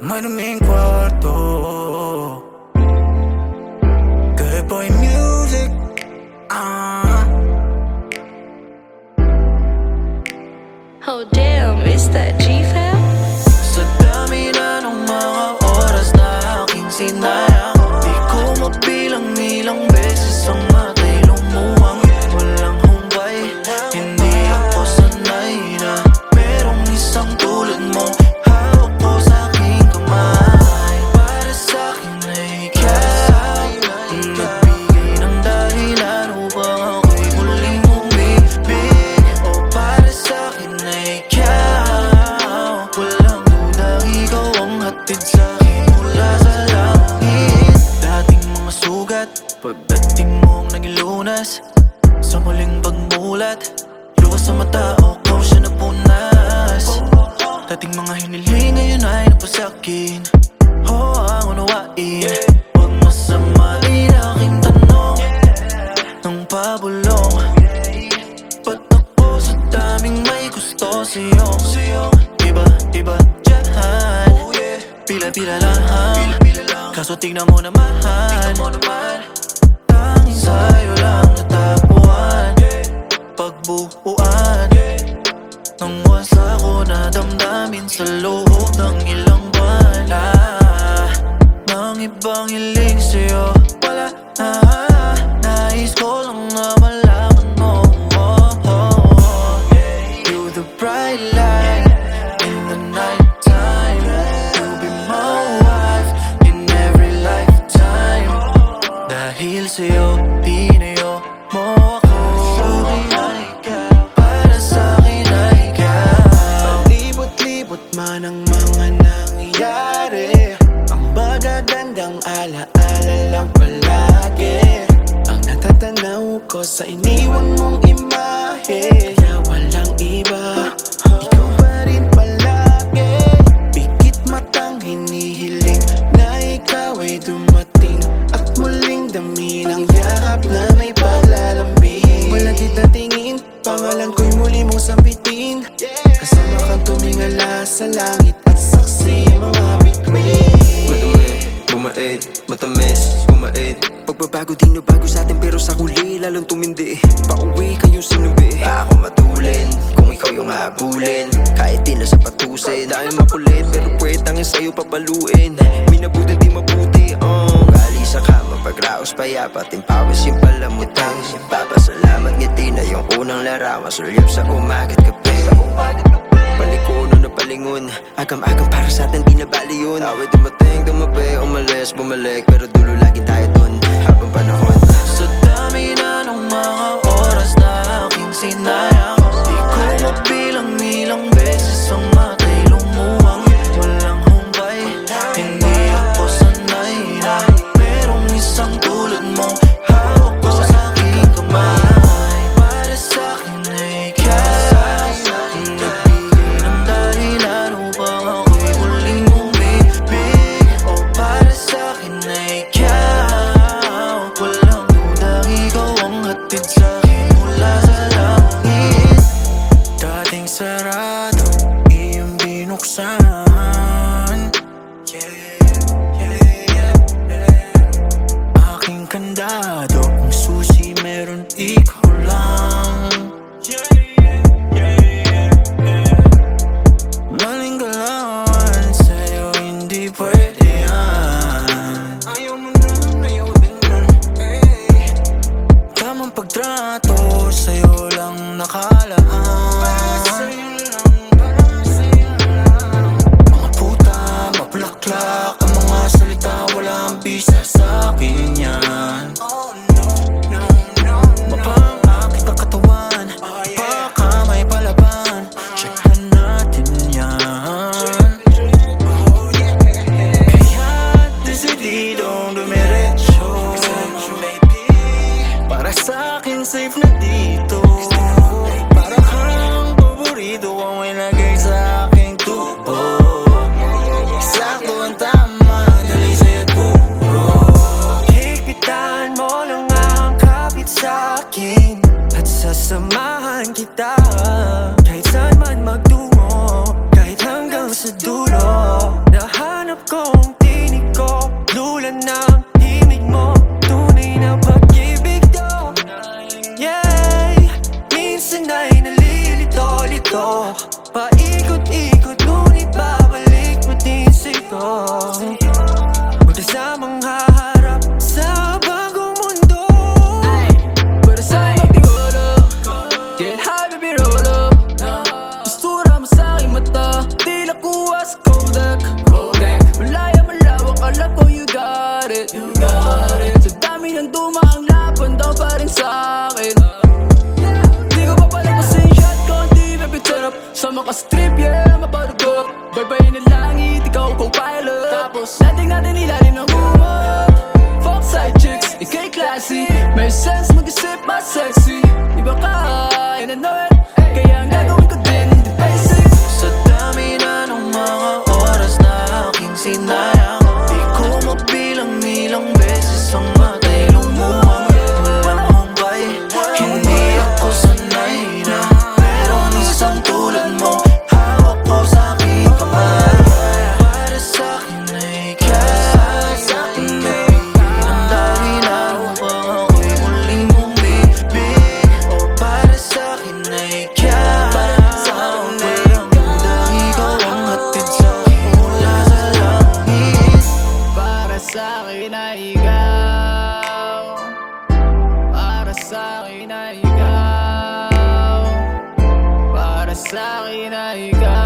Maduming kwarto Good boy music. Ah. Oh damn, is that G-Fam? Sa dami na ng mga oras na aking sinayang sugat, pagdating mong nagilunas Sa muling pagmulat, luwas sa mata o ikaw siya napunas Dating mga hiniling ngayon ay napasakin O ang unawain. Huwag masamain aking tanong. Nang pabulong Ba't ako sa daming may gusto sa'yo? Iba, iba dyan. Pila-pila lang Kaso tingnan mo naman Tanging sa'yo lang natapuan. Pagbuuan Nang wasa ko na damdamin sa loob ng ilang buwan. Ah, Nang ibang hiling sa'yo Wala. Ah, Nais ko lang na malaman mo. Oh, oh, oh. You the bright light Sa'yo Tinayo mo ako Sa'kin ay ikaw Para sa'kin ay ikaw Palibot-libot man ang mga nangyayari Ang magagandang alaala lang palagi. Ang natatanaw ko sa iniwan mong imahe ang yakap na may paglalambing Wala kita tingin Pangalan ko'y muli mong sampitin Kasama kang tumingala sa langit At saksi mga bituin Madumi, bumait, matamis, bumait. Pagbabago di na bago sa atin pero sa huli lalong tumindi. Pauwi kayong sinubi Ako matulin, kung ikaw yung habulin. Kahit di na sa patusin Dahil makulit pero pwetang sa'yo papaluin Minabuti di pagraos payapa Timpawis yung palamutang Papasalamat ngiti na yung unang larawan. Sulyap sa umagat kape Palikono na palingon. Agam-agam para sa atin di na bali yun. Awit dumating, dumabi, umalis, bumalik. Pero dulo lagi tayo dun Habang panahon. Sa dami na ng mga oras na aking sinayang not sa dulo. Nahanap ko ang tinig ko Lula ng himig mo. Tunay na pag-ibig to. Yeah Minsan ay nalilito-lito. Paik classy Make sense, mag-isip mas sexy. Iba akin ay ikaw. Para sa akin ay ikaw. Para sa akin ay ikaw.